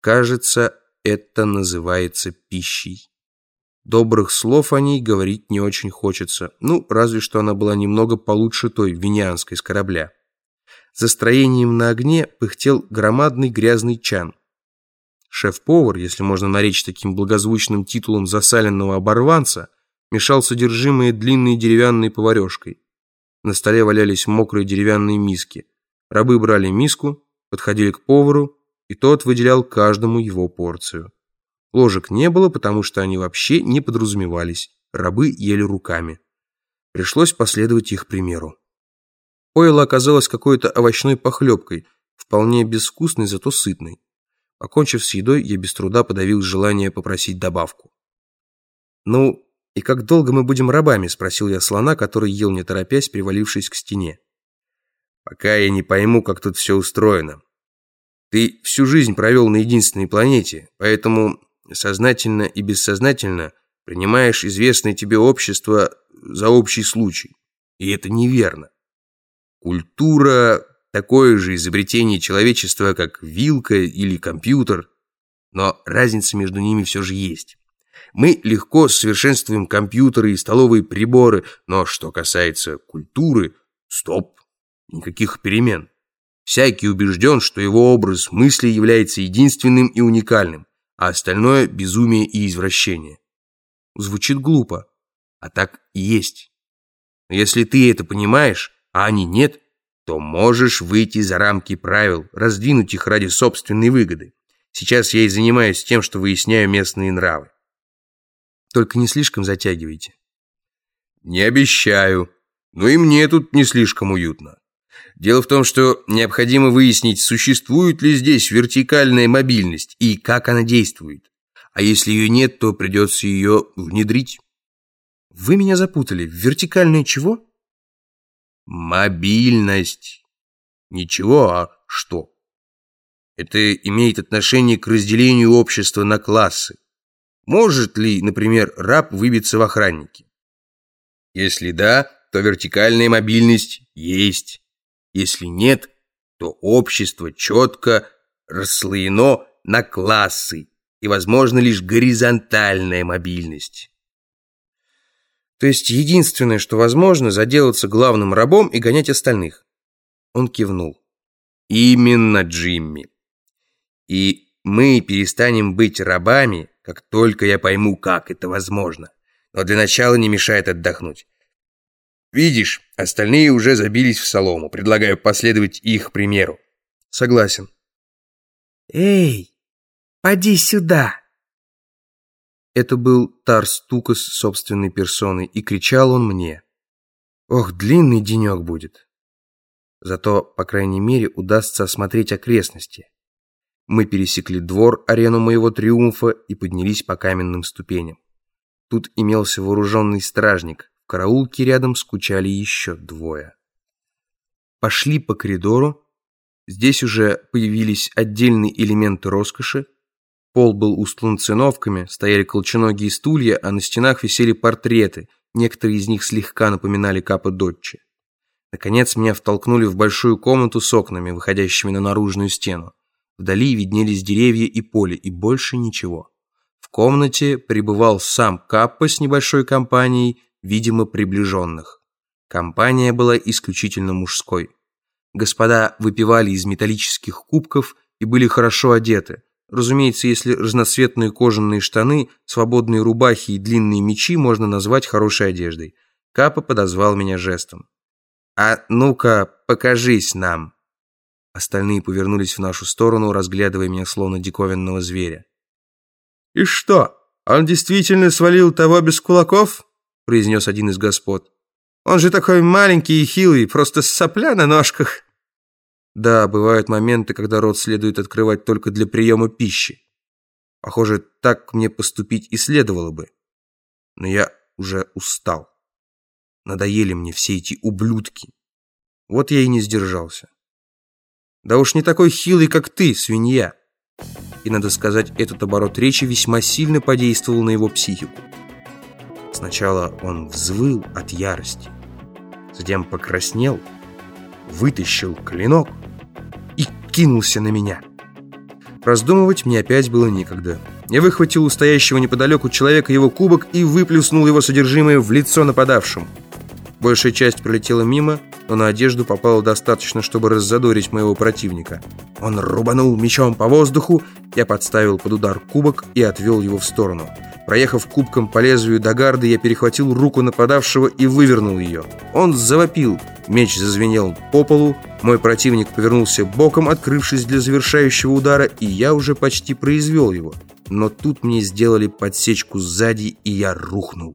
Кажется, это называется пищей. Добрых слов о ней говорить не очень хочется. Ну, разве что она была немного получше той венеанской с корабля. За строением на огне пыхтел громадный грязный чан. Шеф-повар, если можно наречь таким благозвучным титулом засаленного оборванца, мешал содержимое длинной деревянной поварешкой. На столе валялись мокрые деревянные миски. Рабы брали миску, подходили к повару, и тот выделял каждому его порцию. Ложек не было, потому что они вообще не подразумевались. Рабы ели руками. Пришлось последовать их примеру. Пойло оказалось какой-то овощной похлебкой, вполне безвкусной, зато сытной. Покончив с едой, я без труда подавил желание попросить добавку. «Ну, и как долго мы будем рабами?» – спросил я слона, который ел не торопясь, привалившись к стене. «Пока я не пойму, как тут все устроено. Ты всю жизнь провел на единственной планете, поэтому сознательно и бессознательно принимаешь известное тебе общество за общий случай. И это неверно. Культура – такое же изобретение человечества, как вилка или компьютер, но разница между ними все же есть. Мы легко совершенствуем компьютеры и столовые приборы, но что касается культуры, стоп, никаких перемен. Всякий убежден, что его образ мысли является единственным и уникальным, а остальное – безумие и извращение. Звучит глупо, а так и есть. Но если ты это понимаешь, а они нет, то можешь выйти за рамки правил, раздвинуть их ради собственной выгоды. Сейчас я и занимаюсь тем, что выясняю местные нравы. Только не слишком затягивайте. Не обещаю, но и мне тут не слишком уютно. Дело в том, что необходимо выяснить, существует ли здесь вертикальная мобильность и как она действует. А если ее нет, то придется ее внедрить. Вы меня запутали. Вертикальная чего? Мобильность. Ничего, а что? Это имеет отношение к разделению общества на классы. Может ли, например, раб выбиться в охранники? Если да, то вертикальная мобильность есть. Если нет, то общество четко расслоено на классы и возможно лишь горизонтальная мобильность. То есть единственное, что возможно, заделаться главным рабом и гонять остальных. Он кивнул. Именно, Джимми. И мы перестанем быть рабами, как только я пойму, как это возможно. Но для начала не мешает отдохнуть. Видишь, остальные уже забились в солому. Предлагаю последовать их примеру. Согласен. Эй, поди сюда. Это был Тарс Тукас собственной персоной, и кричал он мне. Ох, длинный денек будет. Зато, по крайней мере, удастся осмотреть окрестности. Мы пересекли двор, арену моего триумфа, и поднялись по каменным ступеням. Тут имелся вооруженный стражник, караулке рядом скучали еще двое. Пошли по коридору. Здесь уже появились отдельные элементы роскоши. Пол был устлан циновками, стояли колченогие стулья, а на стенах висели портреты. Некоторые из них слегка напоминали капы Дотчи. Наконец меня втолкнули в большую комнату с окнами, выходящими на наружную стену. Вдали виднелись деревья и поле, и больше ничего. В комнате пребывал сам Каппа с небольшой компанией, видимо, приближенных. Компания была исключительно мужской. Господа выпивали из металлических кубков и были хорошо одеты. Разумеется, если разноцветные кожаные штаны, свободные рубахи и длинные мечи можно назвать хорошей одеждой. Капа подозвал меня жестом. «А ну-ка, покажись нам!» Остальные повернулись в нашу сторону, разглядывая меня словно диковинного зверя. «И что, он действительно свалил того без кулаков?» Произнес один из господ. «Он же такой маленький и хилый, просто сопля на ножках». Да, бывают моменты, когда рот следует открывать только для приема пищи. Похоже, так мне поступить и следовало бы. Но я уже устал. Надоели мне все эти ублюдки. Вот я и не сдержался. Да уж не такой хилый, как ты, свинья. И, надо сказать, этот оборот речи весьма сильно подействовал на его психику. Сначала он взвыл от ярости, затем покраснел, вытащил клинок и кинулся на меня. Раздумывать мне опять было некогда. Я выхватил у стоящего неподалеку человека его кубок и выплюснул его содержимое в лицо нападавшему. Большая часть пролетела мимо, но на одежду попало достаточно, чтобы раззадорить моего противника. Он рубанул мечом по воздуху, я подставил под удар кубок и отвел его в сторону. Проехав кубком по лезвию до гарды, я перехватил руку нападавшего и вывернул ее. Он завопил, меч зазвенел по полу, мой противник повернулся боком, открывшись для завершающего удара, и я уже почти произвел его. Но тут мне сделали подсечку сзади, и я рухнул.